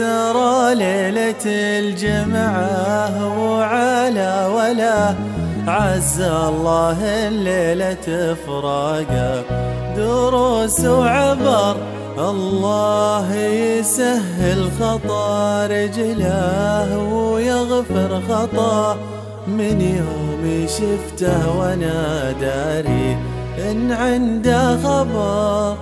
سرى ليلة الجمعة وعلى ولا. عز الله الليلة فراقه دروس وعبر الله يسهل خطا رجله ويغفر خطا. من يوم شفته وأنا داري ان عنده خبر.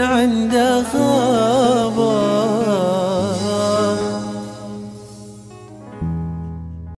عند خالق